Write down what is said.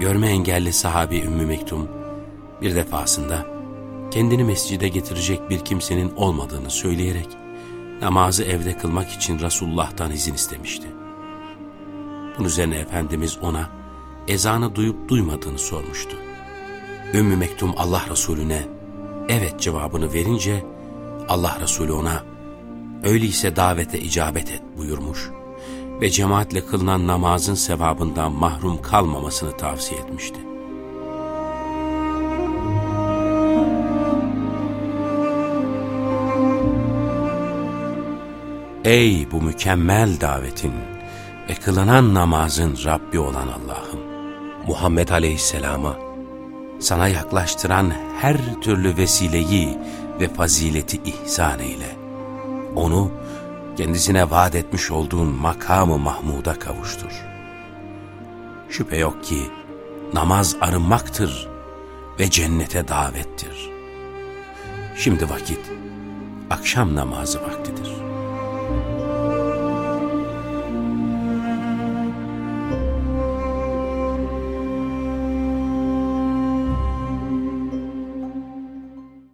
Görme engelli sahabi Ümmü Mektum bir defasında kendini mescide getirecek bir kimsenin olmadığını söyleyerek namazı evde kılmak için Resulullah'tan izin istemişti. Bunun üzerine Efendimiz ona ezanı duyup duymadığını sormuştu. Ümmü Mektum Allah Resulüne evet cevabını verince Allah Resulü ona öyleyse davete icabet et buyurmuş ve cemaatle kılınan namazın sevabından mahrum kalmamasını tavsiye etmişti. Ey bu mükemmel davetin ve kılınan namazın Rabbi olan Allah'ım! Muhammed Aleyhisselam'a sana yaklaştıran her türlü vesileyi ve fazileti ihsan eyle. Onu kendisine vaat etmiş olduğun makamı Mahmud'a kavuştur. Şüphe yok ki namaz arınmaktır ve cennete davettir. Şimdi vakit akşam namazı vaktidir.